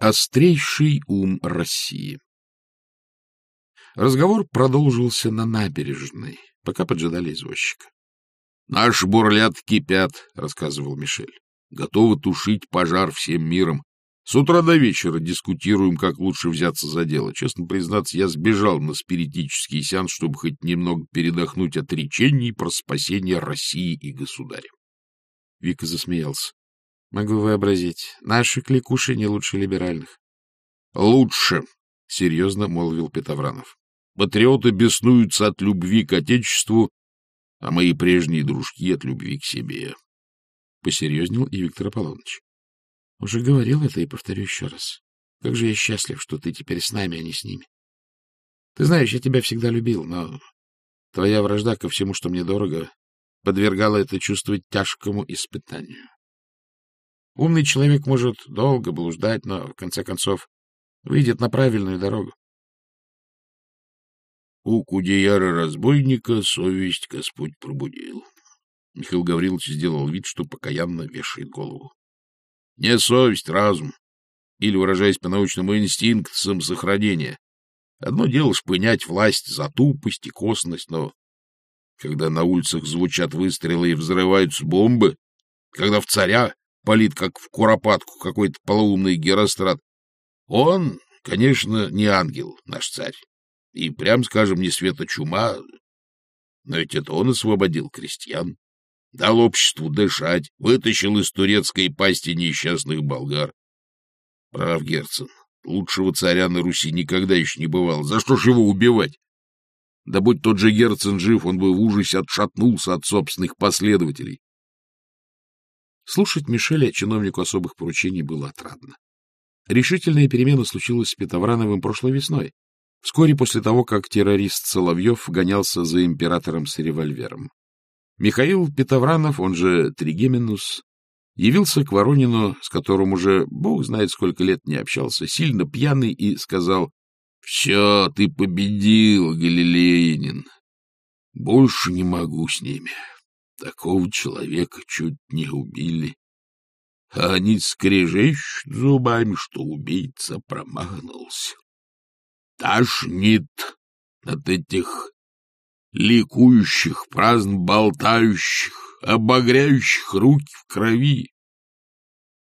Острейший ум России. Разговор продолжился на набережной, пока поджидали извозчика. — Наши бурлят кипят, — рассказывал Мишель. — Готовы тушить пожар всем миром. С утра до вечера дискутируем, как лучше взяться за дело. Честно признаться, я сбежал на спиритический сеанс, чтобы хоть немного передохнуть от речений про спасение России и государя. Вика засмеялся. Могу вообразить. Наши кликуши не лучше либеральных. — Лучше, — серьезно молвил Петовранов. — Патриоты беснуются от любви к Отечеству, а мои прежние дружки от любви к себе. Посерьезнел и Виктор Аполлоныч. — Уже говорил это и повторю еще раз. Как же я счастлив, что ты теперь с нами, а не с ними. Ты знаешь, я тебя всегда любил, но твоя вражда ко всему, что мне дорого, подвергала это чувство тяжкому испытанию. Умный человек может долго блуждать, но, в конце концов, выйдет на правильную дорогу. У Кудеяра-разбойника совесть Господь пробудил. Михаил Гаврилович сделал вид, что покаянно вешает голову. Не совесть, разум. Или, выражаясь по-научному, инстинкт самосохранения. Одно дело шпынять власть за тупость и косность, но когда на улицах звучат выстрелы и взрываются бомбы, когда в царя палит, как в куропатку, какой-то полоумный герострат. Он, конечно, не ангел, наш царь, и, прям скажем, не света чума, но ведь это он освободил крестьян, дал обществу дышать, вытащил из турецкой пасти несчастных болгар. Прав Герцен, лучшего царя на Руси никогда еще не бывало. За что ж его убивать? Да будь тот же Герцен жив, он бы в ужасе отшатнулся от собственных последователей. Слушать Мишеля чиновнику особых поручений было отрадно. Решительная перемена случилась с Петоврановым прошлой весной, вскоре после того, как террорист Соловьев гонялся за императором с револьвером. Михаил Петовранов, он же Тригеменус, явился к Воронину, с которым уже бог знает сколько лет не общался, сильно пьяный, и сказал, — Все, ты победил, Галилеянин. Больше не могу с ними. Такого человека чуть не убили. А они скрежещут зубами, что убийца промахнулся. Тошнит от этих ликующих, праздно болтающих, обогряющих руки в крови.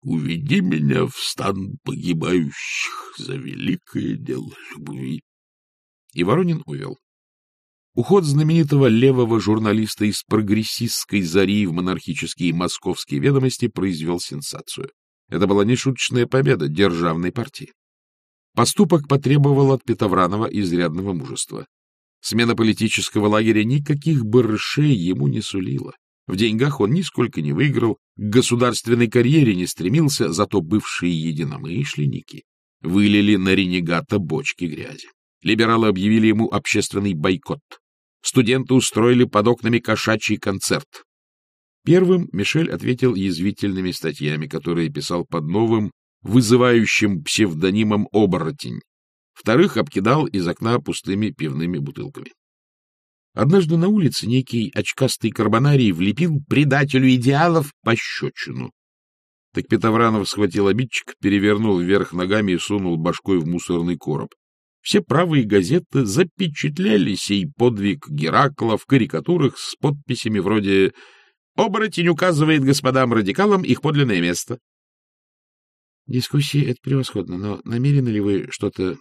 Уведи меня в стан погибающих за великое дело любви. И Воронин увел. Уход знаменитого левого журналиста из прогрессистской зари в монархические московские ведомости произвел сенсацию. Это была нешуточная победа державной партии. Поступок потребовал от Петовранова изрядного мужества. Смена политического лагеря никаких барышей ему не сулила. В деньгах он нисколько не выиграл, к государственной карьере не стремился, зато бывшие единомышленники вылили на ренегата бочки грязи. Либералы объявили ему общественный бойкот студенты устроили под окнами кошачий концерт. Первым Мишель ответил язвительными статьями, которые писал под новым, вызывающим псевдонимом «Оборотень». Вторых обкидал из окна пустыми пивными бутылками. Однажды на улице некий очкастый карбонарий влепил предателю идеалов пощечину. Так Петовранов схватил обидчик, перевернул вверх ногами и сунул башкой в мусорный короб. Все правые газеты запечатляли сей подвиг Геракла в карикатурах с подписями вроде «Оборотень указывает господам-радикалам их подлинное место». Дискуссии — это превосходно, но намерены ли вы что-то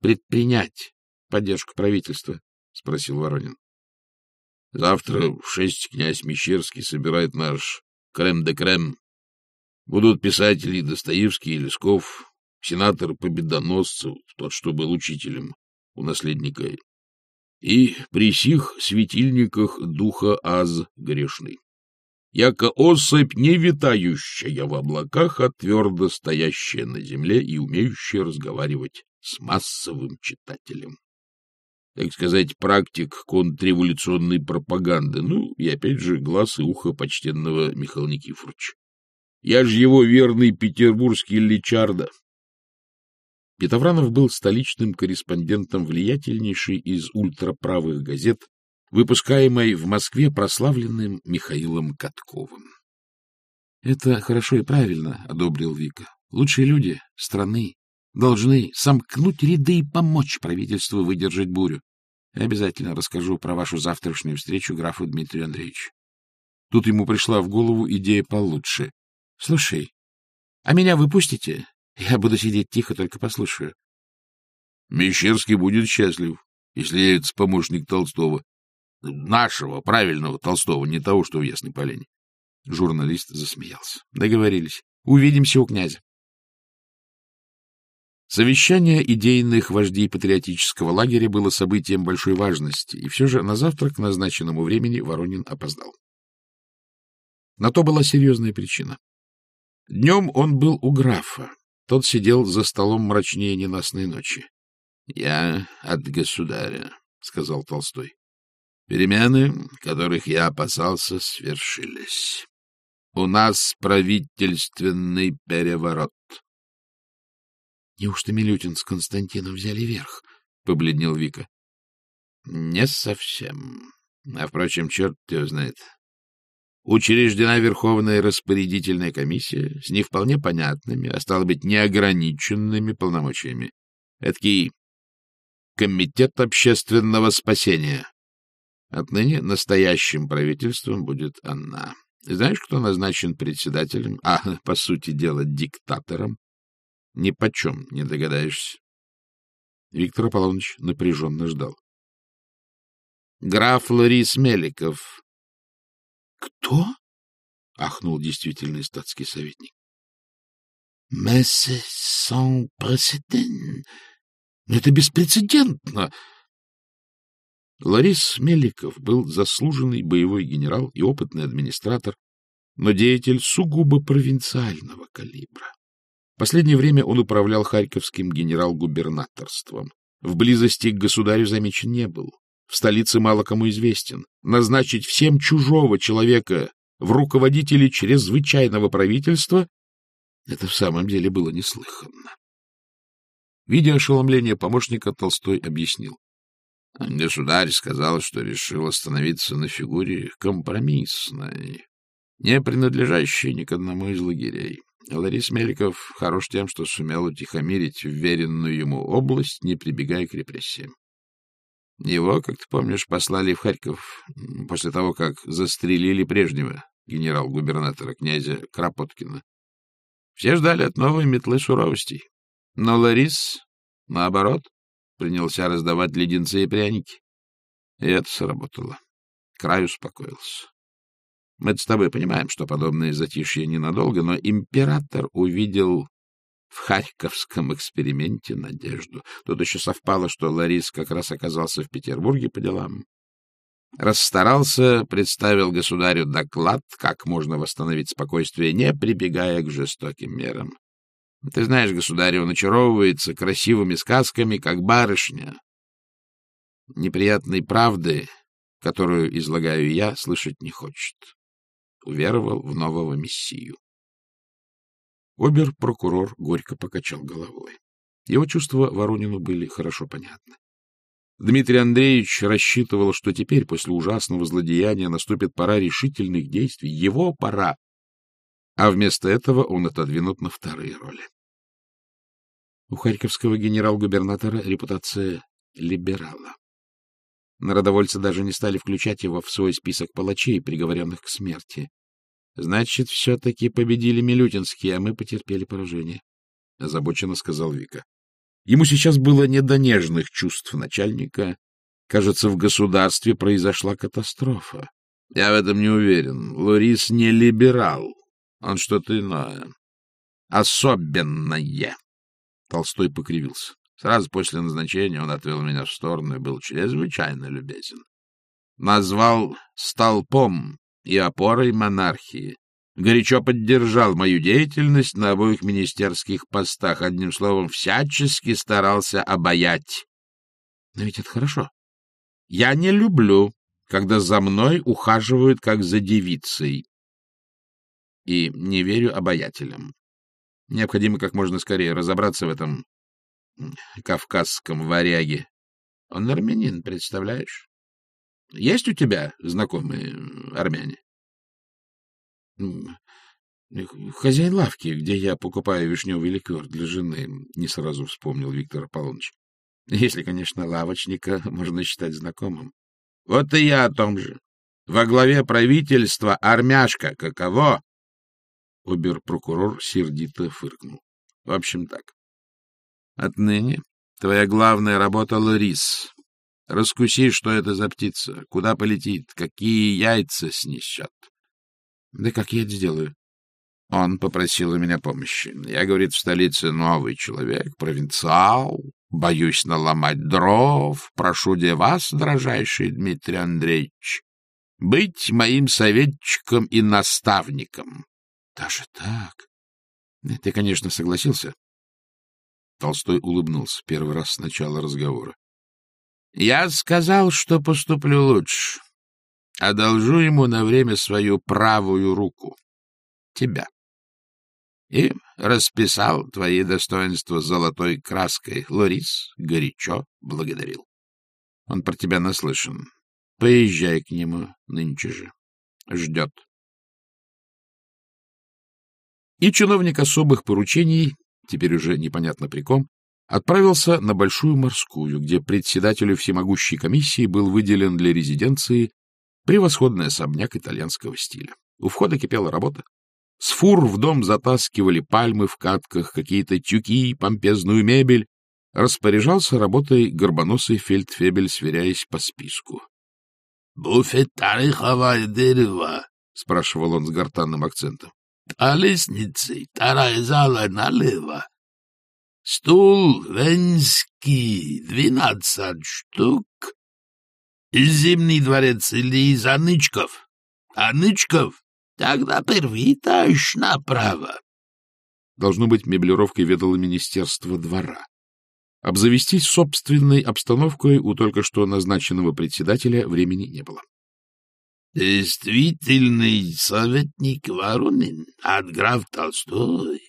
предпринять поддержку правительства? — спросил Воронин. — Завтра в шесть князь Мещерский собирает наш крем-де-крем. Будут писатели Достоевский и Лесков, сенатор Победоносцев, тот, что был учителем у наследника, и при сих светильниках духа Аз грешный. Яко особь не витающая в облаках, а твердо стоящая на земле и умеющая разговаривать с массовым читателем. Так сказать, практик контрреволюционной пропаганды, ну, и опять же глаз и ухо почтенного Михаила Никифоровича. Я же его верный петербургский личарда, Петовранов был столичным корреспондентом влиятельнейшей из ультраправых газет, выпускаемой в Москве прославленным Михаилом Катковым. — Это хорошо и правильно, — одобрил Вика. Лучшие люди страны должны сомкнуть ряды и помочь правительству выдержать бурю. Я обязательно расскажу про вашу завтрашнюю встречу графу Дмитрию Андреевичу. Тут ему пришла в голову идея получше. — Слушай, а меня выпустите? Я буду сидеть тихо, только послушаю. — Мещерский будет счастлив, если явится помощник Толстого. Нашего, правильного Толстого, не того, что в Ясной Поляне. Журналист засмеялся. Договорились. Увидимся у князя. Совещание идейных вождей патриотического лагеря было событием большой важности, и все же на завтрак к назначенному времени Воронин опоздал. На то была серьезная причина. Днем он был у графа. Тот сидел за столом мрачнее ненастной ночи. — Я от государя, — сказал Толстой. Перемены, которых я опасался, свершились. У нас правительственный переворот. — Неужто Милютин с Константином взяли верх? — побледнел Вика. — Не совсем. А, впрочем, черт его знает. Учреждена Верховная распорядительная комиссия с не вполне понятными, а стало быть, неограниченными полномочиями. Эдакий комитет общественного спасения. Отныне настоящим правительством будет она. Знаешь, кто назначен председателем, а, по сути дела, диктатором? Ни почем не догадаешься. Виктор Аполлоныч напряженно ждал. Граф Ларис Меликов. — Кто? — ахнул действительный статский советник. — Мессе сан прецедент. Это беспрецедентно. Ларис Меликов был заслуженный боевой генерал и опытный администратор, но деятель сугубо провинциального калибра. Последнее время он управлял Харьковским генерал-губернаторством. В близости к государю замечен не был. В столице мало кому известен. Назначить всем чужого человека в руководители чрезвычайного правительства — это в самом деле было неслыханно. Видя ошеломление помощника, Толстой объяснил. Государь сказал, что решил остановиться на фигуре компромиссной, не принадлежащей ни к одному из лагерей. Ларис Меликов хорош тем, что сумел утихомирить вверенную ему область, не прибегая к репрессиям. Его, как ты помнишь, послали в Харьков после того, как застрелили прежнего генерал-губернатора князя Кропоткина. Все ждали от новой метлы суровостей. Но Ларис, наоборот, принялся раздавать леденцы и пряники. И это сработало. Край успокоился. мы с тобой понимаем, что подобное затишье ненадолго, но император увидел в Харьковском эксперименте надежду. Тут еще совпало, что Ларис как раз оказался в Петербурге по делам. Расстарался, представил государю доклад, как можно восстановить спокойствие, не прибегая к жестоким мерам. Ты знаешь, государь, он очаровывается красивыми сказками, как барышня. Неприятной правды, которую излагаю я, слышать не хочет. Уверовал в нового мессию. Обер-прокурор горько покачал головой. Его чувства Воронину были хорошо понятны. Дмитрий Андреевич рассчитывал, что теперь, после ужасного злодеяния, наступит пора решительных действий. Его пора а вместо этого он отодвинут на вторые роли. У харьковского генерал-губернатора репутация либерала. Народовольцы даже не стали включать его в свой список палачей, приговоренных к смерти. Значит, все-таки победили Милютинские, а мы потерпели поражение, — озабоченно сказал Вика. Ему сейчас было не до нежных чувств начальника. Кажется, в государстве произошла катастрофа. Я в этом не уверен. Лорис не либерал. Он что-то иное. Особенное. Толстой покривился. Сразу после назначения он отвел меня в сторону и был чрезвычайно любезен. Назвал столпом и опорой монархии. Горячо поддержал мою деятельность на обоих министерских постах. Одним словом, всячески старался обаять. Но ведь это хорошо. Я не люблю, когда за мной ухаживают как за девицей и не верю обаятелям. Необходимо как можно скорее разобраться в этом кавказском варяге. Он армянин, представляешь? Есть у тебя знакомые армяне? — Хозяин лавки, где я покупаю вишневый ликер для жены, — не сразу вспомнил Виктор Аполлоныч. Если, конечно, лавочника можно считать знакомым. — Вот и я о том же. Во главе правительства армяшка каково? Обер-прокурор сердито фыркнул. — В общем так. Отныне твоя главная работа — Ларис. Раскуси, что это за птица, куда полетит, какие яйца снесет. — Да как я это сделаю? Он попросил у меня помощи. Я, говорит, в столице новый человек, провинциал, боюсь наломать дров, прошу де вас, дрожайший Дмитрий Андреевич, быть моим советчиком и наставником. Даже так? Ты, конечно, согласился? Толстой улыбнулся первый раз с начала разговора. Я сказал, что поступлю лучше. Одолжу ему на время свою правую руку. Тебя и расписал твои достоинства золотой краской. Лорис горячо благодарил. Он про тебя наслышан. Поезжай к нему нынче же. Ждет. И чиновник особых поручений, теперь уже непонятно при ком, отправился на Большую Морскую, где председателю всемогущей комиссии был выделен для резиденции превосходный особняк итальянского стиля. У входа кипела работа. С фур в дом затаскивали пальмы в катках, какие-то тюки, помпезную мебель. Распоряжался работой горбоносый фельдфебель, сверяясь по списку. — Буфет ореховое дерево, — спрашивал он с гортанным акцентом. — По лестнице вторая зала налево. Стул венский, двенадцать штук. Зимний дворец или из Анычков? Анычков? Тогда первый этаж направо. Должно быть, меблировкой ведало Министерство двора. Обзавестись собственной обстановкой у только что назначенного председателя времени не было. — Действительный советник Воронин от граф Толстой?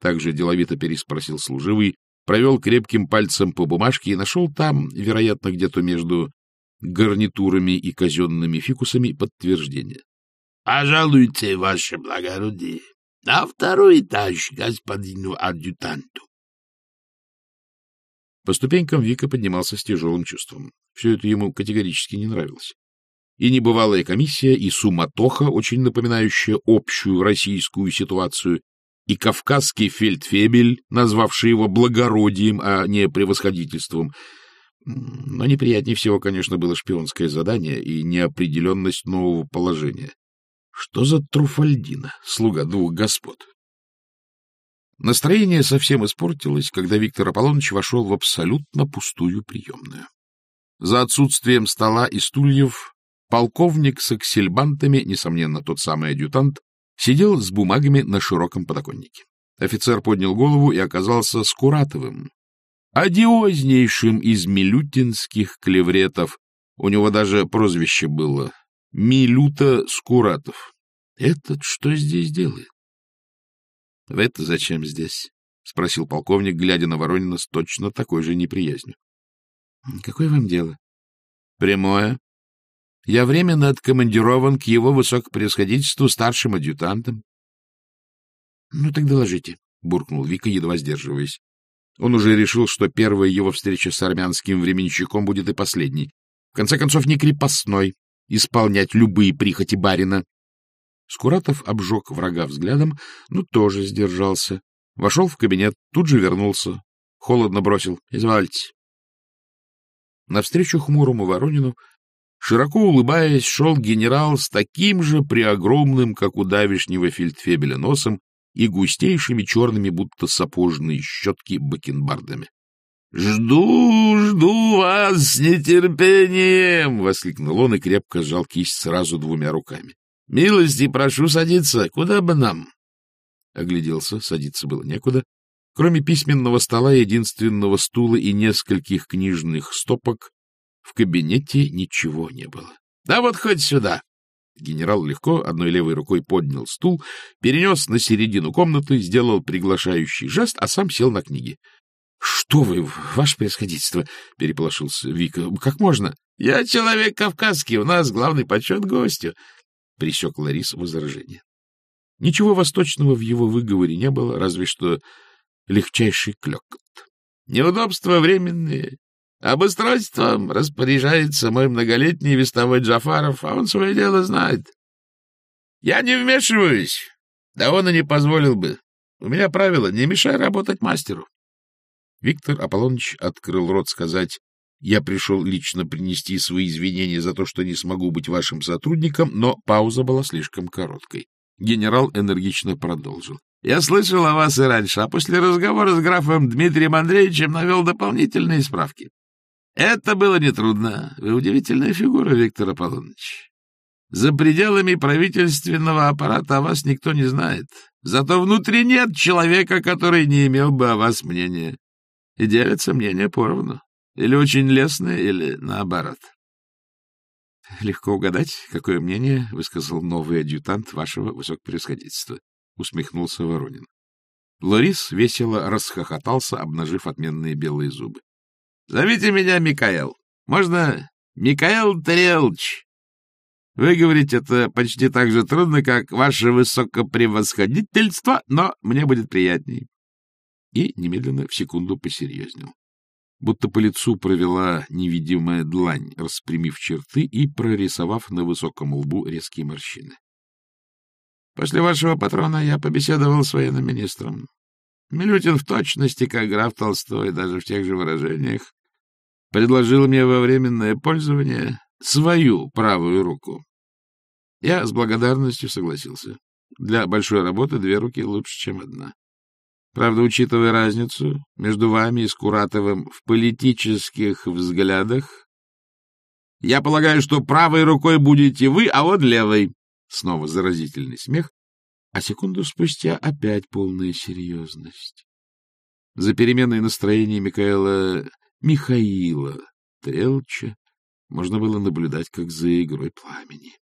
Также деловито переспросил служивый, провел крепким пальцем по бумажке и нашел там, вероятно, где-то между гарнитурами и казенными фикусами, подтверждение. Пожалуйте, ваше благородие, на второй этаж господину адъютанту. По ступенькам Вика поднимался с тяжелым чувством. Все это ему категорически не нравилось. И небывалая комиссия, и суматоха, очень напоминающая общую российскую ситуацию, и кавказский фельдфебель, назвавший его благородием, а не превосходительством. Но неприятнее всего, конечно, было шпионское задание и неопределенность нового положения. Что за Труфальдина, слуга двух господ? Настроение совсем испортилось, когда Виктор Аполлоныч вошел в абсолютно пустую приемную. За отсутствием стола и стульев полковник с аксельбантами, несомненно, тот самый адъютант, сидел с бумагами на широком подоконнике. Офицер поднял голову и оказался Скуратовым, одиознейшим из милютинских клевретов. У него даже прозвище было Милюта Скуратов. Этот что здесь делает? — Это зачем здесь? — спросил полковник, глядя на Воронина с точно такой же неприязнью. — Какое вам дело? — Прямое. Я временно откомандирован к его высокопревосходительству старшим адъютантом. — Ну, так доложите, — буркнул Вика, едва сдерживаясь. Он уже решил, что первая его встреча с армянским временщиком будет и последней. В конце концов, не крепостной, исполнять любые прихоти барина. Скуратов обжег врага взглядом, но тоже сдержался. Вошел в кабинет, тут же вернулся. Холодно бросил. — Извольте. Навстречу хмурому Воронину, широко улыбаясь, шел генерал с таким же преогромным, как у давишнего фельдфебеля, носом и густейшими черными, будто сапожные щетки, бакенбардами. «Жду, жду вас с нетерпением!» — воскликнул он и крепко сжал кисть сразу двумя руками. «Милости прошу садиться. Куда бы нам?» Огляделся, садиться было некуда. Кроме письменного стола, единственного стула и нескольких книжных стопок, в кабинете ничего не было. «Да вот хоть сюда!» Генерал легко одной левой рукой поднял стул, перенес на середину комнаты, сделал приглашающий жест, а сам сел на книги. — Что вы, ваше происходительство? — переполошился Вика. — Как можно? — Я человек кавказский, у нас главный почет гостю, — присек Ларис возражение. Ничего восточного в его выговоре не было, разве что легчайший клекот. Неудобства временные. Обустройством распоряжается мой многолетний вестовой Джафаров, а он свое дело знает. Я не вмешиваюсь. Да он и не позволил бы. У меня правило — не мешай работать мастеру. Виктор Аполлоныч открыл рот сказать, «Я пришел лично принести свои извинения за то, что не смогу быть вашим сотрудником», но пауза была слишком короткой. Генерал энергично продолжил. «Я слышал о вас и раньше, а после разговора с графом Дмитрием Андреевичем навел дополнительные справки. Это было нетрудно. Вы удивительная фигура, Виктор Аполлоныч. За пределами правительственного аппарата о вас никто не знает. Зато внутри нет человека, который не имел бы о вас мнения. И делятся мнения поровну. Или очень лестное, или наоборот. — Легко угадать, какое мнение высказал новый адъютант вашего высокопревосходительства, — усмехнулся Воронин. Лорис весело расхохотался, обнажив отменные белые зубы. — Зовите меня Микаэл. Можно Микаэл Тарелч. Выговорить это почти так же трудно, как ваше высокопревосходительство, но мне будет приятней. И немедленно в секунду посерьезнел. Будто по лицу провела невидимая длань, распрямив черты и прорисовав на высоком лбу резкие морщины. После вашего патрона я побеседовал с военным министром. Милютин в точности, как граф Толстой, даже в тех же выражениях, предложил мне во временное пользование свою правую руку. Я с благодарностью согласился. Для большой работы две руки лучше, чем одна. Правда, учитывая разницу между вами и Скуратовым в политических взглядах, я полагаю, что правой рукой будете вы, а вот левой. Снова заразительный смех, а секунду спустя опять полная серьезность. За переменой настроения Михаила Михаила Трелча можно было наблюдать, как за игрой пламени.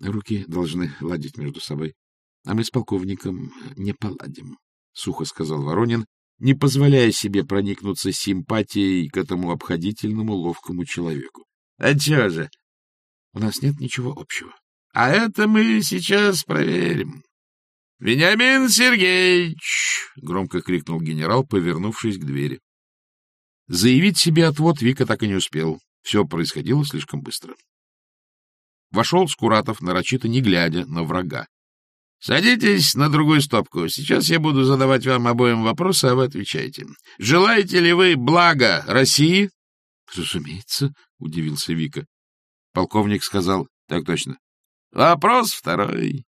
Руки должны ладить между собой, а мы с полковником не поладим, — сухо сказал Воронин, не позволяя себе проникнуться симпатией к этому обходительному, ловкому человеку. — А чего же? — У нас нет ничего общего. — А это мы сейчас проверим. — Вениамин Сергеевич! — громко крикнул генерал, повернувшись к двери. Заявить себе отвод Вика так и не успел. Все происходило слишком быстро. Вошел Скуратов, нарочито не глядя на врага. — Садитесь на другую стопку. Сейчас я буду задавать вам обоим вопросы, а вы отвечайте. Желаете ли вы блага России? — Разумеется, — удивился Вика. Полковник сказал, — так точно. — Вопрос второй.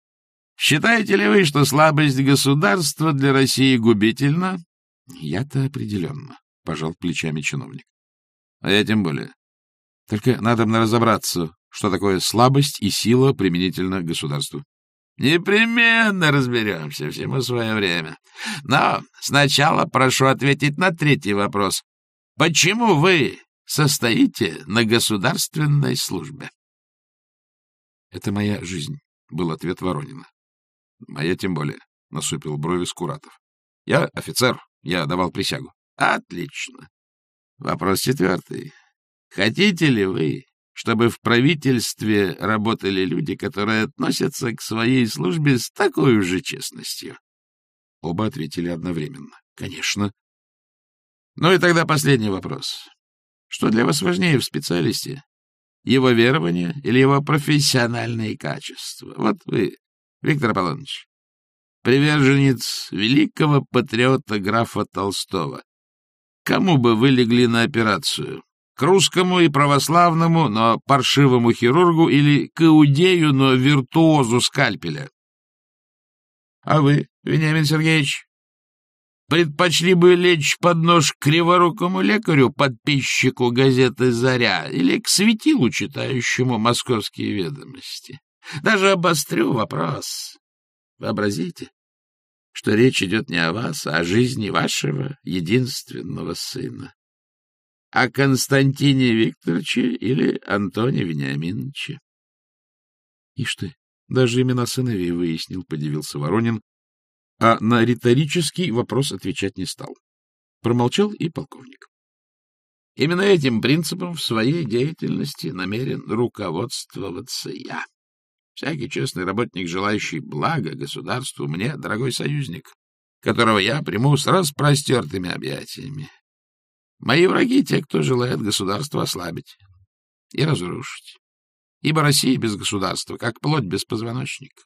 Считаете ли вы, что слабость государства для России губительна? — Я-то определенно пожал плечами чиновник. — А я тем более. Только надо мне разобраться, что такое слабость и сила применительно к государству. — Непременно разберемся, всему свое время. Но сначала прошу ответить на третий вопрос. Почему вы состоите на государственной службе? — Это моя жизнь, — был ответ Воронина. — Моя тем более, — насупил брови Скуратов. — Я офицер, я давал присягу. Отлично. Вопрос четвертый. Хотите ли вы, чтобы в правительстве работали люди, которые относятся к своей службе с такой же честностью? Оба ответили одновременно. Конечно. Ну и тогда последний вопрос. Что для вас важнее в специалисте? Его верование или его профессиональные качества? Вот вы, Виктор Аполлоныч, приверженец великого патриота графа Толстого. Кому бы вы легли на операцию? К русскому и православному, но паршивому хирургу или к иудею, но виртуозу скальпеля? А вы, Вениамин Сергеевич, предпочли бы лечь под нож криворукому лекарю, подписчику газеты «Заря» или к светилу, читающему московские ведомости? Даже обострю вопрос. Вообразите, что речь идет не о вас, а о жизни вашего единственного сына. О Константине Викторовиче или Антоне Вениаминовиче. Ишь ты, даже имена сыновей выяснил, подивился Воронин, а на риторический вопрос отвечать не стал. Промолчал и полковник. Именно этим принципом в своей деятельности намерен руководствоваться я. Всякий честный работник, желающий блага государству, мне дорогой союзник, которого я приму с распростертыми объятиями. Мои враги — те, кто желает государство ослабить и разрушить. Ибо Россия без государства, как плоть без позвоночника.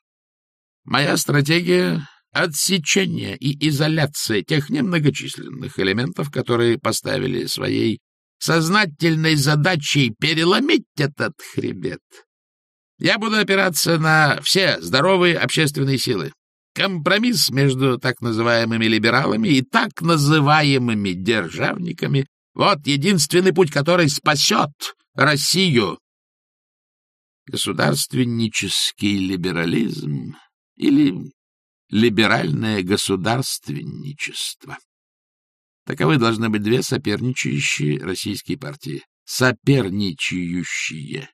Моя стратегия — отсечение и изоляция тех немногочисленных элементов, которые поставили своей сознательной задачей переломить этот хребет. Я буду опираться на все здоровые общественные силы. Компромисс между так называемыми либералами и так называемыми державниками — вот единственный путь, который спасет Россию. Государственнический либерализм или либеральное государственничество. Таковы должны быть две соперничающие российские партии. Соперничающие,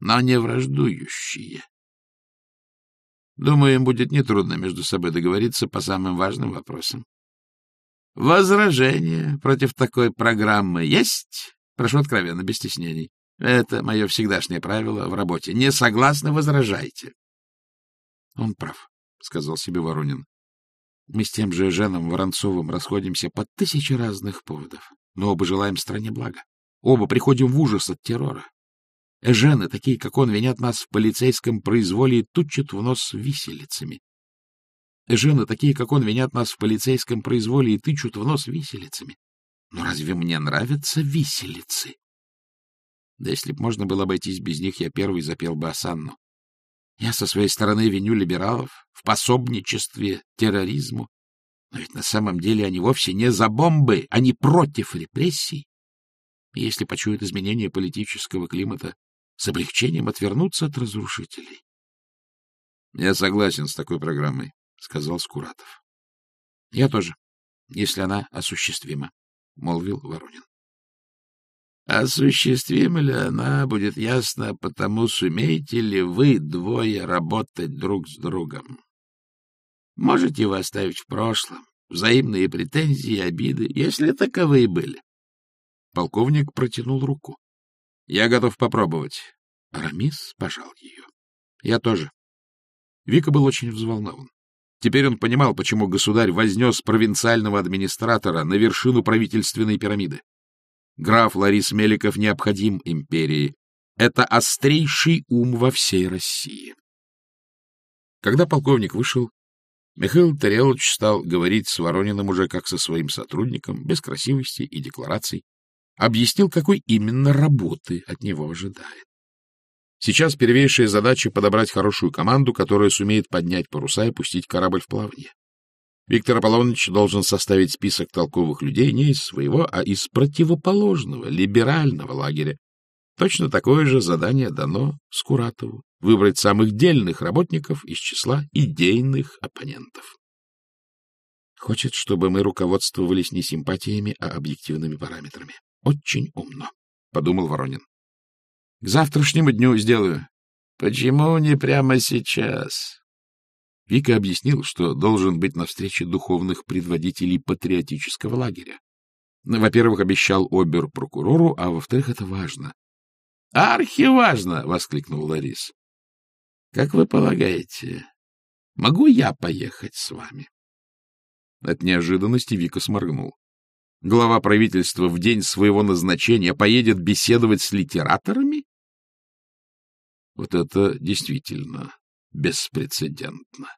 но не враждующие. Думаю, им будет нетрудно между собой договориться по самым важным вопросам. Возражения против такой программы есть? Прошу откровенно, без стеснений. Это мое всегдашнее правило в работе. Не согласны — возражайте. — Он прав, — сказал себе Воронин. Мы с тем же Женом Воронцовым расходимся по тысяче разных поводов, но оба желаем стране блага. Оба приходим в ужас от террора. Эжены, такие как он, винят нас в полицейском произволе и тучат в нос виселицами. Эжены, такие как он, винят нас в полицейском произволе и тычут в нос виселицами. Но разве мне нравятся виселицы? Да если б можно было обойтись без них, я первый запел бы осанну. Я со своей стороны виню либералов в пособничестве терроризму. Но ведь на самом деле они вовсе не за бомбы, они против репрессий. И если почуют изменения политического климата, с облегчением отвернуться от разрушителей. — Я согласен с такой программой, — сказал Скуратов. — Я тоже, если она осуществима, — молвил Воронин. — Осуществима ли она, будет ясно, потому сумеете ли вы двое работать друг с другом. Можете вы оставить в прошлом взаимные претензии и обиды, если таковые были. Полковник протянул руку. Я готов попробовать. Арамис пожал ее. Я тоже. Вика был очень взволнован. Теперь он понимал, почему государь вознес провинциального администратора на вершину правительственной пирамиды. Граф Ларис Меликов необходим империи. Это острейший ум во всей России. Когда полковник вышел, Михаил Тарелович стал говорить с Ворониным уже как со своим сотрудником, без красивости и деклараций, объяснил, какой именно работы от него ожидает. Сейчас первейшая задача — подобрать хорошую команду, которая сумеет поднять паруса и пустить корабль в плавание. Виктор Аполлоныч должен составить список толковых людей не из своего, а из противоположного, либерального лагеря. Точно такое же задание дано Скуратову — выбрать самых дельных работников из числа идейных оппонентов. Хочет, чтобы мы руководствовались не симпатиями, а объективными параметрами. Очень умно, — подумал Воронин. — К завтрашнему дню сделаю. — Почему не прямо сейчас? Вика объяснил, что должен быть на встрече духовных предводителей патриотического лагеря. Во-первых, обещал обер-прокурору, а во-вторых, это важно. — Архиважно! — воскликнул Ларис. — Как вы полагаете, могу я поехать с вами? От неожиданности Вика сморгнул глава правительства в день своего назначения поедет беседовать с литераторами? Вот это действительно беспрецедентно.